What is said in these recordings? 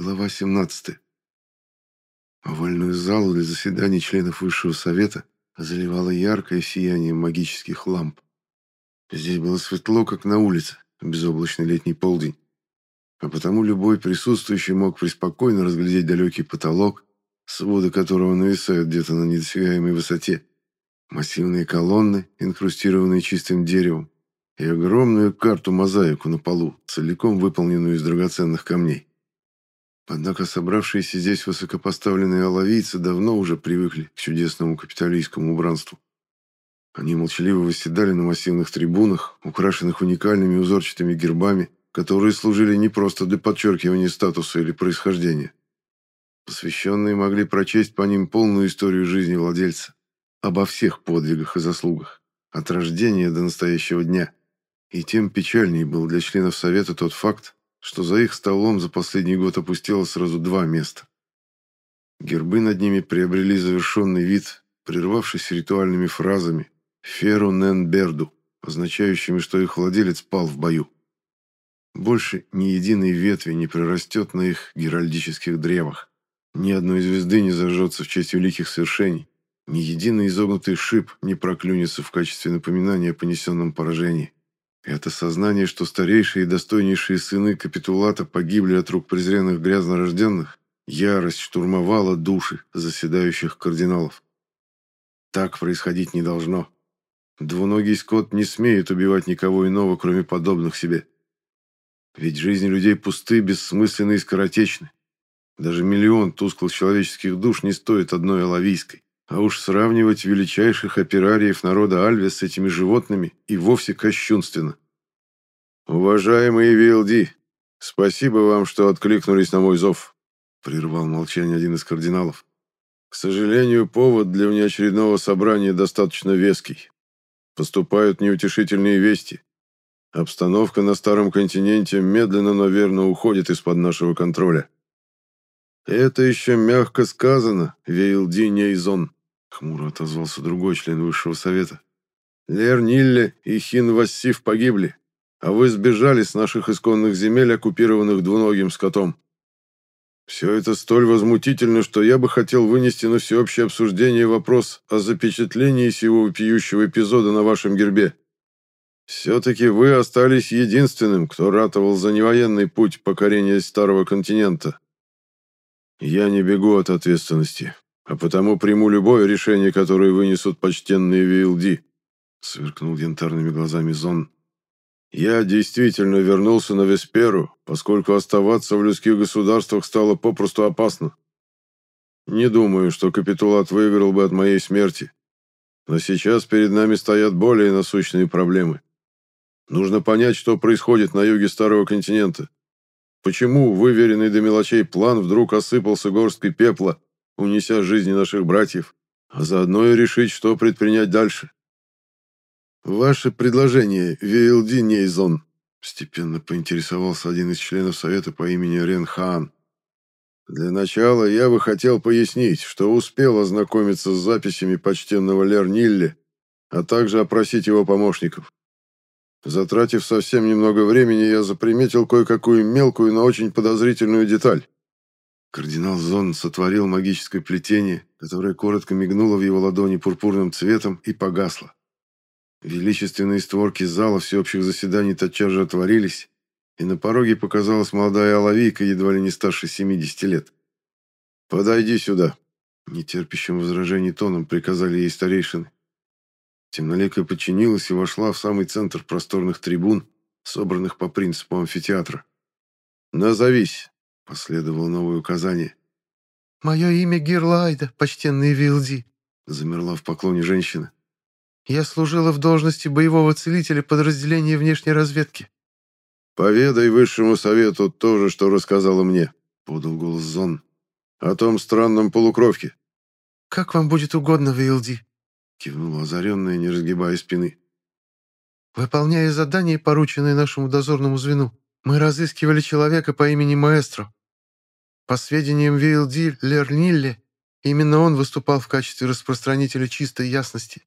Глава 17. Овальную залу для заседаний членов Высшего Совета заливало яркое сияние магических ламп. Здесь было светло, как на улице, безоблачный летний полдень. А потому любой присутствующий мог преспокойно разглядеть далекий потолок, своды которого нависают где-то на недосягаемой высоте, массивные колонны, инкрустированные чистым деревом, и огромную карту-мозаику на полу, целиком выполненную из драгоценных камней. Однако собравшиеся здесь высокопоставленные оловийцы давно уже привыкли к чудесному капиталистскому убранству. Они молчаливо восседали на массивных трибунах, украшенных уникальными узорчатыми гербами, которые служили не просто для подчеркивания статуса или происхождения. Посвященные могли прочесть по ним полную историю жизни владельца, обо всех подвигах и заслугах, от рождения до настоящего дня. И тем печальнее был для членов Совета тот факт, что за их столом за последний год опустело сразу два места. Гербы над ними приобрели завершенный вид, прервавшись ритуальными фразами «Феру нен берду», означающими, что их владелец пал в бою. Больше ни единой ветви не прорастет на их геральдических древах, ни одной звезды не зажжется в честь великих свершений, ни единый изогнутый шип не проклюнется в качестве напоминания о понесенном поражении. Это сознание, что старейшие и достойнейшие сыны капитулата погибли от рук презренных грязнорожденных, ярость штурмовала души заседающих кардиналов. Так происходить не должно. Двуногий скот не смеет убивать никого иного, кроме подобных себе. Ведь жизни людей пусты, бессмысленны и скоротечны. Даже миллион тусклых человеческих душ не стоит одной алавийской. А уж сравнивать величайших операриев народа Альве с этими животными и вовсе кощунственно. «Уважаемый Вилди, спасибо вам, что откликнулись на мой зов», прервал молчание один из кардиналов. «К сожалению, повод для внеочередного собрания достаточно веский. Поступают неутешительные вести. Обстановка на Старом континенте медленно, но верно уходит из-под нашего контроля». «Это еще мягко сказано, Вейлди Нейзон», Хмуро отозвался другой член высшего совета. Лер Нилле и Хин Вассив погибли, а вы сбежали с наших исконных земель, оккупированных двуногим скотом. Все это столь возмутительно, что я бы хотел вынести на всеобщее обсуждение вопрос о запечатлении сего вопиющего эпизода на вашем гербе. Все-таки вы остались единственным, кто ратовал за невоенный путь покорения Старого континента. Я не бегу от ответственности а потому приму любое решение, которое вынесут почтенные VLD», — сверкнул янтарными глазами Зон. «Я действительно вернулся на Весперу, поскольку оставаться в людских государствах стало попросту опасно. Не думаю, что капитулат выиграл бы от моей смерти. Но сейчас перед нами стоят более насущные проблемы. Нужно понять, что происходит на юге Старого континента. Почему выверенный до мелочей план вдруг осыпался горсткой пепла, унеся жизни наших братьев, а заодно и решить, что предпринять дальше. «Ваше предложение, VLD Нейзон», — постепенно поинтересовался один из членов Совета по имени Рен Хаан. «Для начала я бы хотел пояснить, что успел ознакомиться с записями почтенного Лер Нилли, а также опросить его помощников. Затратив совсем немного времени, я заприметил кое-какую мелкую, но очень подозрительную деталь. Кардинал Зон сотворил магическое плетение, которое коротко мигнуло в его ладони пурпурным цветом и погасло. Величественные створки зала всеобщих заседаний тотчас же отворились, и на пороге показалась молодая оловийка, едва ли не старше 70 лет. «Подойди сюда», — нетерпящим возражений тоном приказали ей старейшины. Темноликая подчинилась и вошла в самый центр просторных трибун, собранных по принципу амфитеатра. «Назовись», Последовало новое указание. «Мое имя Гирлайда, почтенный Вилди», — замерла в поклоне женщина. «Я служила в должности боевого целителя подразделения внешней разведки». «Поведай высшему совету то же, что рассказала мне», — подал голос Зон. «О том странном полукровке». «Как вам будет угодно, Вилди», — кивнула озаренная, не разгибая спины. «Выполняя задание, порученное нашему дозорному звену, мы разыскивали человека по имени Маэстро. По сведениям VLD Лернилле, именно он выступал в качестве распространителя чистой ясности.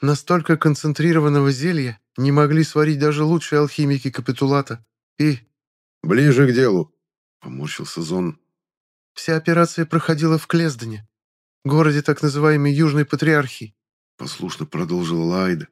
Настолько концентрированного зелья не могли сварить даже лучшие алхимики капитулата. И... «Ближе к делу», — поморщился Зон. «Вся операция проходила в Клездане, городе так называемой Южной Патриархии», — послушно продолжила Лайда.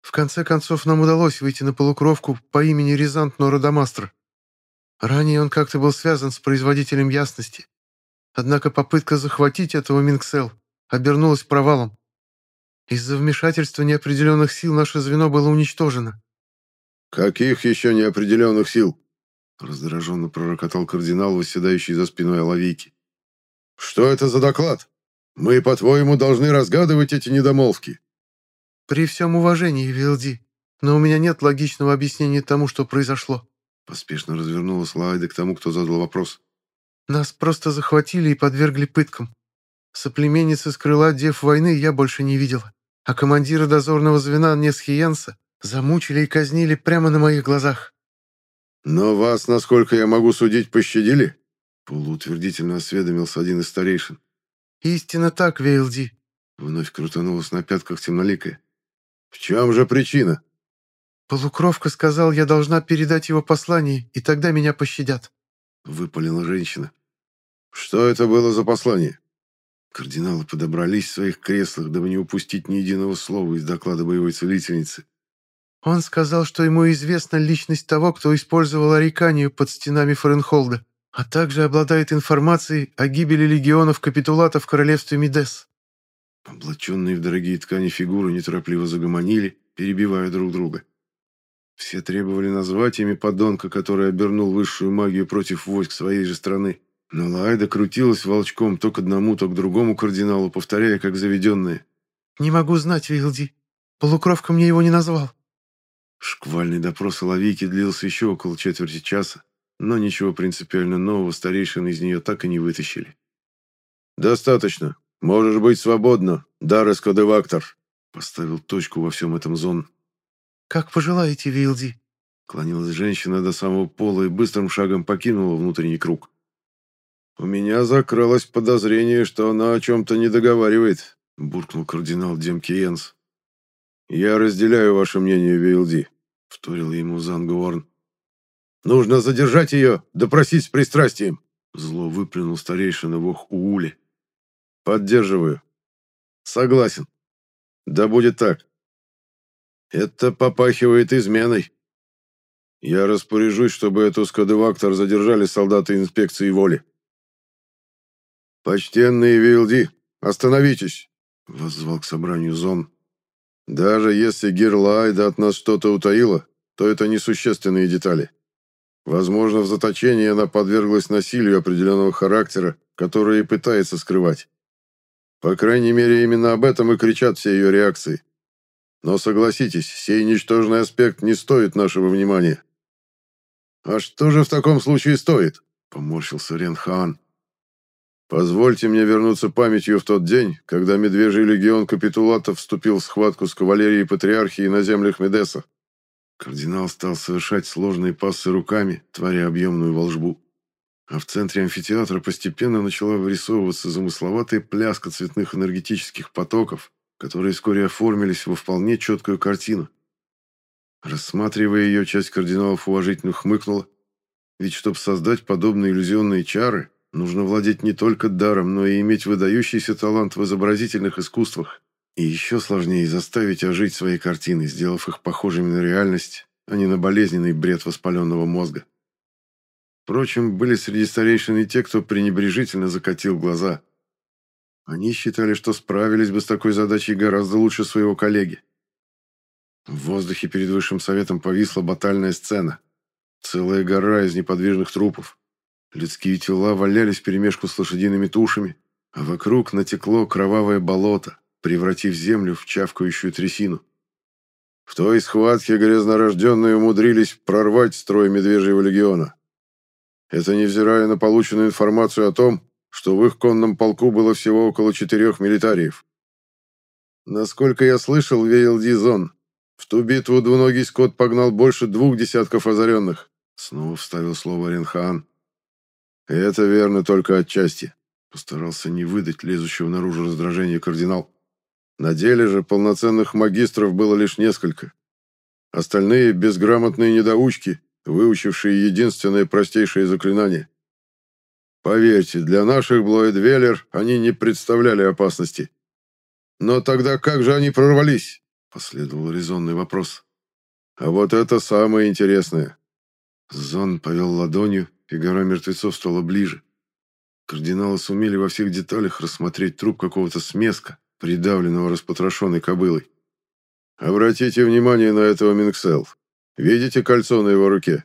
«В конце концов, нам удалось выйти на полукровку по имени Рязант Нородомастр. Ранее он как-то был связан с производителем ясности. Однако попытка захватить этого Минксел обернулась провалом. Из-за вмешательства неопределенных сил наше звено было уничтожено. «Каких еще неопределенных сил?» Раздраженно пророкотал кардинал, восседающий за спиной Оловейки. «Что это за доклад? Мы, по-твоему, должны разгадывать эти недомолвки?» «При всем уважении, Вилди, но у меня нет логичного объяснения тому, что произошло». Поспешно развернулась Лайда к тому, кто задал вопрос. «Нас просто захватили и подвергли пыткам. Соплеменницы с крыла дев войны я больше не видела, а командира дозорного звена Несхиенса замучили и казнили прямо на моих глазах. «Но вас, насколько я могу судить, пощадили?» Полуутвердительно осведомился один из старейшин. «Истинно так, Вейлди», — вновь крутанулась на пятках темноликая. «В чем же причина?» «Полукровка сказал, я должна передать его послание, и тогда меня пощадят», — выпалила женщина. «Что это было за послание?» Кардиналы подобрались в своих креслах, дабы не упустить ни единого слова из доклада боевой целительницы. Он сказал, что ему известна личность того, кто использовал Ариканию под стенами Фаренхолда, а также обладает информацией о гибели легионов капитулата в королевстве Мидес. Облаченные в дорогие ткани фигуры неторопливо загомонили, перебивая друг друга. Все требовали назвать имя подонка, который обернул высшую магию против войск своей же страны. Но Лайда крутилась волчком то к одному, то к другому кардиналу, повторяя, как заведенные. «Не могу знать, Вилди. Полукровка мне его не назвал». Шквальный допрос Оловейки длился еще около четверти часа, но ничего принципиально нового старейшины из нее так и не вытащили. «Достаточно. Можешь быть свободна, Даррес Кодевактор», поставил точку во всем этом зон. «Как пожелаете, Вилди», клонилась женщина до самого пола и быстрым шагом покинула внутренний круг. «У меня закралось подозрение, что она о чем-то не договаривает», буркнул кардинал Демкиенс. «Я разделяю ваше мнение, Вейлди», — вторил ему Зангуорн. «Нужно задержать ее, допросить с пристрастием», — зло выплюнул старейшина Вох Уули. «Поддерживаю». «Согласен. Да будет так. Это попахивает изменой. Я распоряжусь, чтобы эту скадевактор задержали солдаты инспекции воли». «Почтенные Вилди, остановитесь!» — воззвал к собранию Зон. Даже если Герлайда от нас что-то утаила, то это несущественные детали. Возможно, в заточении она подверглась насилию определенного характера, которое и пытается скрывать. По крайней мере, именно об этом и кричат все ее реакции. Но согласитесь, сей ничтожный аспект не стоит нашего внимания. «А что же в таком случае стоит?» — поморщился Ренхан. Позвольте мне вернуться памятью в тот день, когда Медвежий легион капитулатов вступил в схватку с кавалерией патриархии на землях Медеса. Кардинал стал совершать сложные пассы руками, творя объемную волжбу. А в центре амфитеатра постепенно начала вырисовываться замысловатая пляска цветных энергетических потоков, которые вскоре оформились во вполне четкую картину. Рассматривая ее, часть кардиналов уважительно хмыкнула, ведь чтобы создать подобные иллюзионные чары, Нужно владеть не только даром, но и иметь выдающийся талант в изобразительных искусствах. И еще сложнее заставить ожить свои картины, сделав их похожими на реальность, а не на болезненный бред воспаленного мозга. Впрочем, были среди старейшин и те, кто пренебрежительно закатил глаза. Они считали, что справились бы с такой задачей гораздо лучше своего коллеги. В воздухе перед Высшим Советом повисла батальная сцена. Целая гора из неподвижных трупов. Людские тела валялись вперемешку с лошадиными тушами, а вокруг натекло кровавое болото, превратив землю в чавкающую трясину. В той схватке грязнорожденные умудрились прорвать строй Медвежьего легиона. Это невзирая на полученную информацию о том, что в их конном полку было всего около четырех милитариев. Насколько я слышал, веял Дизон. В ту битву двуногий скот погнал больше двух десятков озаренных. Снова вставил слово Ренхан. «Это верно только отчасти», — постарался не выдать лезущего наружу раздражения кардинал. На деле же полноценных магистров было лишь несколько. Остальные — безграмотные недоучки, выучившие единственное простейшее заклинание Поверьте, для наших Блоэдвеллер они не представляли опасности. Но тогда как же они прорвались? Последовал резонный вопрос. А вот это самое интересное. Зон повел ладонью, и гора мертвецов стала ближе. Кардиналы сумели во всех деталях рассмотреть труп какого-то смеска, придавленного распотрошенной кобылой. Обратите внимание на этого Минксел. Видите кольцо на его руке?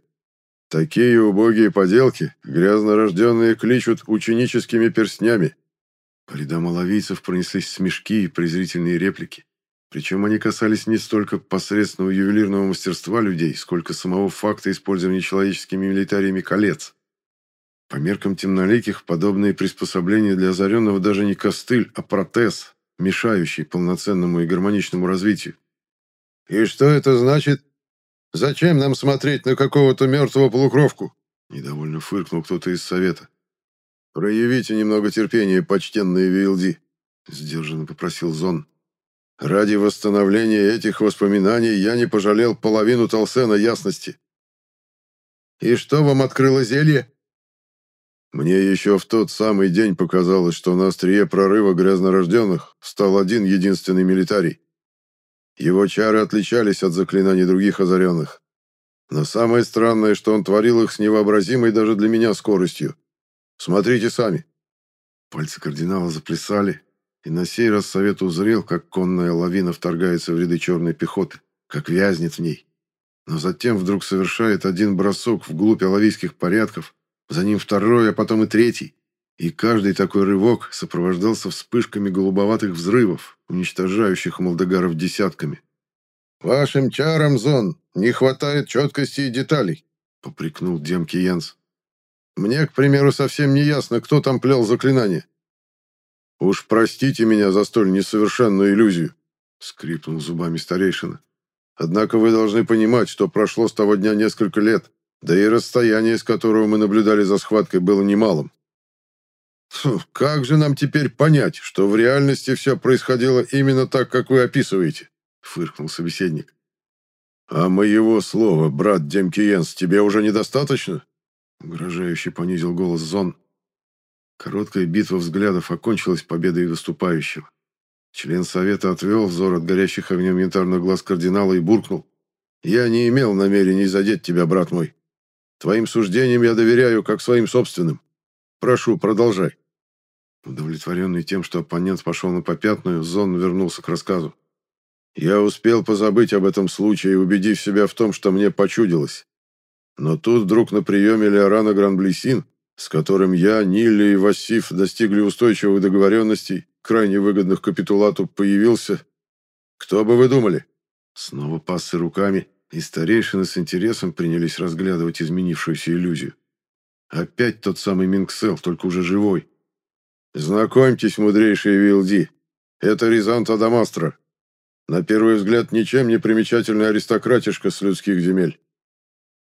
Такие убогие поделки грязнорожденные кличут ученическими перстнями. По рядам оловийцев пронеслись смешки и презрительные реплики. Причем они касались не столько посредственного ювелирного мастерства людей, сколько самого факта использования человеческими милитариями колец. По меркам темноликих, подобные приспособления для озаренного даже не костыль, а протез, мешающий полноценному и гармоничному развитию. «И что это значит? Зачем нам смотреть на какого-то мертвого полукровку?» Недовольно фыркнул кто-то из совета. «Проявите немного терпения, почтенные ВЛД», — сдержанно попросил Зон. Ради восстановления этих воспоминаний я не пожалел половину Толсена ясности. И что вам открыло зелье? Мне еще в тот самый день показалось, что на острие прорыва грязнорожденных стал один единственный милитарий. Его чары отличались от заклинаний других озаренных. Но самое странное, что он творил их с невообразимой даже для меня скоростью. Смотрите сами. Пальцы кардинала заплясали, и на сей раз совет узрел, как конная лавина вторгается в ряды черной пехоты, как вязнет в ней. Но затем вдруг совершает один бросок вглубь алавийских порядков, за ним второй, а потом и третий. И каждый такой рывок сопровождался вспышками голубоватых взрывов, уничтожающих молдогаров десятками. «Вашим чарам, Зон, не хватает четкости и деталей», — попрекнул Демки Янс. «Мне, к примеру, совсем не ясно, кто там плел заклинание. «Уж простите меня за столь несовершенную иллюзию», — скрипнул зубами старейшина. «Однако вы должны понимать, что прошло с того дня несколько лет, да и расстояние, с которого мы наблюдали за схваткой, было немалым. Как же нам теперь понять, что в реальности все происходило именно так, как вы описываете?» — фыркнул собеседник. «А моего слова, брат Демкиенс, тебе уже недостаточно?» Угрожающе понизил голос Зон. Короткая битва взглядов окончилась победой выступающего. Член совета отвел взор от горящих огнем янтарных глаз кардинала и буркнул. «Я не имел намерений задеть тебя, брат мой. Твоим суждениям я доверяю, как своим собственным. Прошу, продолжай». Удовлетворенный тем, что оппонент пошел на попятную, Зон вернулся к рассказу. «Я успел позабыть об этом случае, убедив себя в том, что мне почудилось. Но тут вдруг на приеме Леорана Гранблесин с которым я, Нилли и Васиф достигли устойчивых договоренностей, крайне выгодных капитулату, появился... Кто бы вы думали? Снова пассы руками, и старейшины с интересом принялись разглядывать изменившуюся иллюзию. Опять тот самый Минксел, только уже живой. Знакомьтесь, мудрейший Вилди, это Рязант Адамастра. На первый взгляд ничем не примечательный аристократишка с людских земель.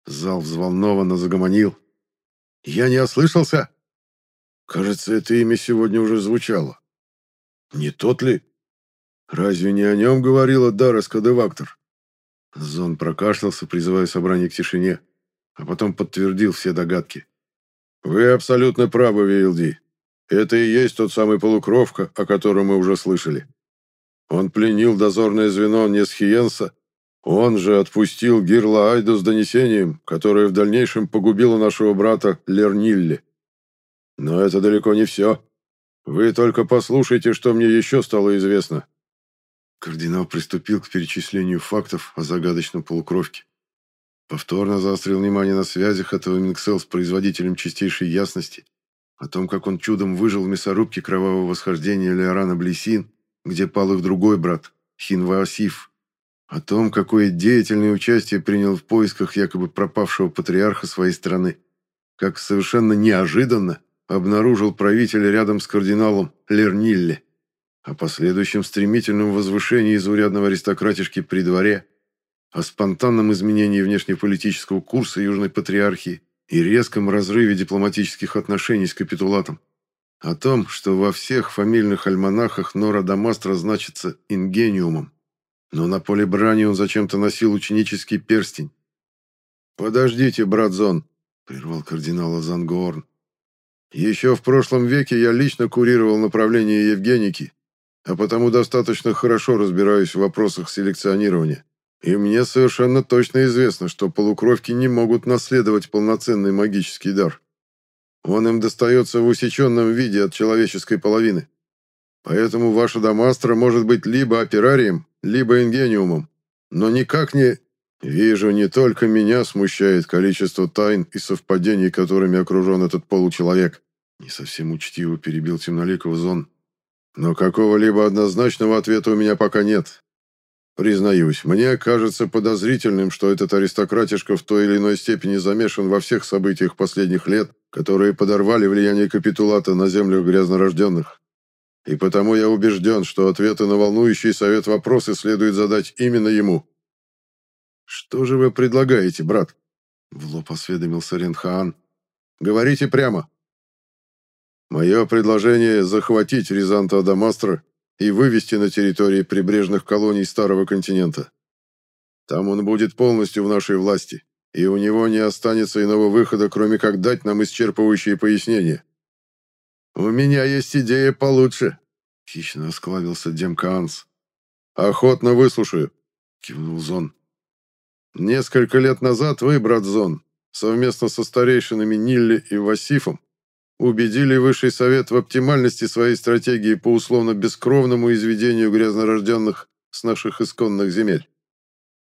Зал взволнованно загомонил, я не ослышался? Кажется, это имя сегодня уже звучало. Не тот ли? Разве не о нем говорила Дара Скадевактор? Зон прокашлялся, призывая собрание к тишине, а потом подтвердил все догадки. Вы абсолютно правы, Вейлди. Это и есть тот самый полукровка, о котором мы уже слышали. Он пленил дозорное звено Несхиенса он же отпустил Гирла Айду с донесением, которое в дальнейшем погубило нашего брата Лернилли. Но это далеко не все. Вы только послушайте, что мне еще стало известно. Кардинал приступил к перечислению фактов о загадочном полукровке. Повторно заострил внимание на связях этого Минксел с производителем чистейшей ясности, о том, как он чудом выжил в мясорубке кровавого восхождения Леорана Блесин, где пал их другой брат, Хинваосиф, о том, какое деятельное участие принял в поисках якобы пропавшего патриарха своей страны. Как совершенно неожиданно обнаружил правителя рядом с кардиналом Лернилле. О последующем стремительном возвышении заурядного аристократишки при дворе. О спонтанном изменении внешнеполитического курса Южной Патриархии и резком разрыве дипломатических отношений с капитулатом. О том, что во всех фамильных альманахах Нора Дамастра значится ингениумом но на поле брани он зачем-то носил ученический перстень. «Подождите, брат Зон», — прервал кардинала Зангорн. Еще в прошлом веке я лично курировал направление Евгеники, а потому достаточно хорошо разбираюсь в вопросах селекционирования. И мне совершенно точно известно, что полукровки не могут наследовать полноценный магический дар. Он им достается в усеченном виде от человеческой половины. Поэтому ваша Дамастра может быть либо операрием, либо ингениумом, но никак не... Вижу, не только меня смущает количество тайн и совпадений, которыми окружен этот получеловек. Не совсем учтиво перебил темноликого зон. Но какого-либо однозначного ответа у меня пока нет. Признаюсь, мне кажется подозрительным, что этот аристократишка в той или иной степени замешан во всех событиях последних лет, которые подорвали влияние капитулата на землю грязнорожденных. И потому я убежден, что ответы на волнующий совет вопросы следует задать именно ему. «Что же вы предлагаете, брат?» В лоб осведомился Ренхаан. «Говорите прямо». «Мое предложение — захватить Рязанта Адамастра и вывести на территории прибрежных колоний Старого континента. Там он будет полностью в нашей власти, и у него не останется иного выхода, кроме как дать нам исчерпывающие пояснения. «У меня есть идея получше», — хищно осклавился Демкаанс. «Охотно выслушаю», — кивнул Зон. «Несколько лет назад вы, брат Зон, совместно со старейшинами Нилли и Васифом убедили Высший Совет в оптимальности своей стратегии по условно-бескровному изведению грязнорожденных с наших исконных земель.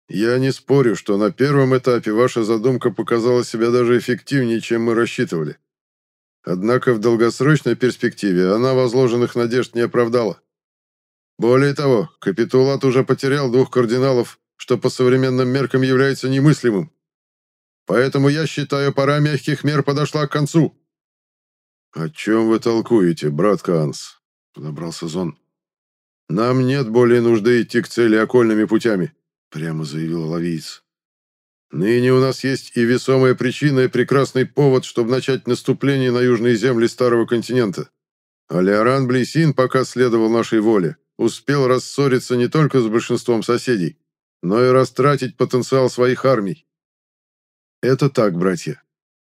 Я не спорю, что на первом этапе ваша задумка показала себя даже эффективнее, чем мы рассчитывали. Однако в долгосрочной перспективе она возложенных надежд не оправдала. Более того, капитулат уже потерял двух кардиналов, что по современным меркам является немыслимым. Поэтому я считаю, пора мягких мер подошла к концу. «О чем вы толкуете, брат Канс?» — подобрался Зон. «Нам нет более нужды идти к цели окольными путями», — прямо заявил лавиец. «Ныне у нас есть и весомая причина, и прекрасный повод, чтобы начать наступление на южные земли Старого континента. Алиаран Блейсин, пока следовал нашей воле, успел рассориться не только с большинством соседей, но и растратить потенциал своих армий. Это так, братья.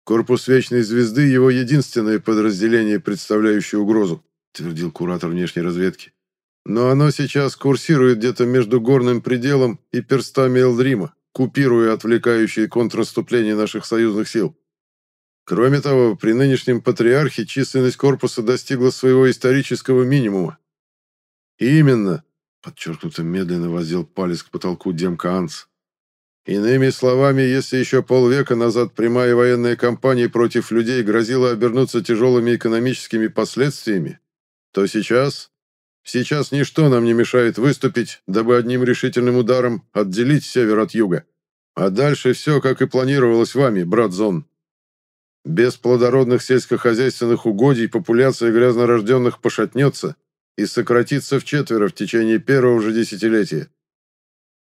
Корпус Вечной Звезды – его единственное подразделение, представляющее угрозу, твердил куратор внешней разведки. Но оно сейчас курсирует где-то между горным пределом и перстами Элдрима, купируя отвлекающие контрнаступления наших союзных сил. Кроме того, при нынешнем патриархе численность корпуса достигла своего исторического минимума. И именно, подчеркнуто медленно воздел палец к потолку Демка Анс, Иными словами, если еще полвека назад прямая военная кампания против людей грозила обернуться тяжелыми экономическими последствиями, то сейчас... Сейчас ничто нам не мешает выступить, дабы одним решительным ударом отделить север от юга. А дальше все, как и планировалось вами, брат Зон. Без плодородных сельскохозяйственных угодий популяция грязнорожденных пошатнется и сократится в четверо в течение первого же десятилетия.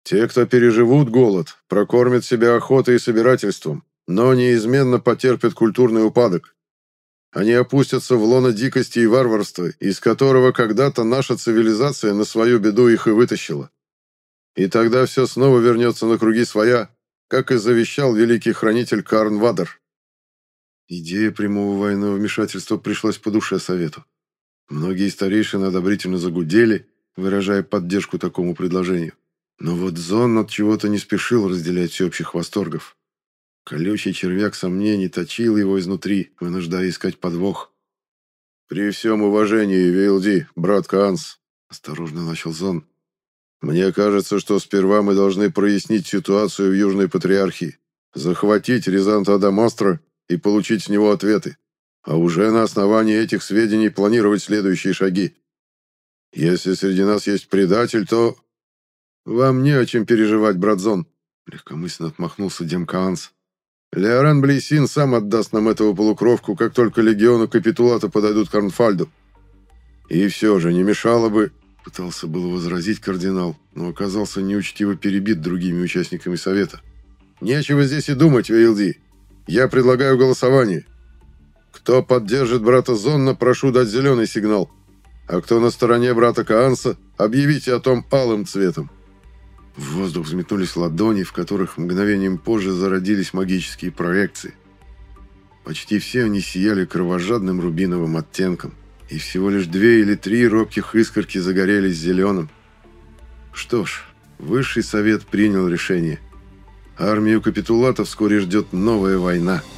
Те, кто переживут голод, прокормят себя охотой и собирательством, но неизменно потерпят культурный упадок. Они опустятся в лоно дикости и варварства, из которого когда-то наша цивилизация на свою беду их и вытащила. И тогда все снова вернется на круги своя, как и завещал великий хранитель Карн Вадер. Идея прямого военного вмешательства пришлась по душе совету. Многие старейшины одобрительно загудели, выражая поддержку такому предложению. Но вот Зон от чего-то не спешил разделять всеобщих восторгов. Колючий червяк сомнений точил его изнутри, вынуждая искать подвох. «При всем уважении, Вилди, брат Канс», — осторожно начал Зон, «мне кажется, что сперва мы должны прояснить ситуацию в Южной Патриархии, захватить Рязанта Адамастра и получить с него ответы, а уже на основании этих сведений планировать следующие шаги. Если среди нас есть предатель, то «Вам не о чем переживать, братзон», — легкомысленно отмахнулся Демкаанс. «Леоран Блейсин сам отдаст нам этого полукровку, как только легиону капитулата подойдут к Арнфальду. И все же, не мешало бы...» Пытался было возразить кардинал, но оказался неучтиво перебит другими участниками совета. «Нечего здесь и думать, Вейлди. Я предлагаю голосование. Кто поддержит брата Зонна, прошу дать зеленый сигнал. А кто на стороне брата Каанса, объявите о том алым цветом». В воздух взметнулись ладони, в которых мгновением позже зародились магические проекции. Почти все они сияли кровожадным рубиновым оттенком, и всего лишь две или три робких искорки загорелись зеленым. Что ж, Высший совет принял решение. Армию капитулата вскоре ждет новая война –